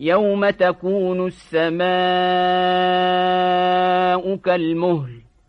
يوم تكون السماء كالمهل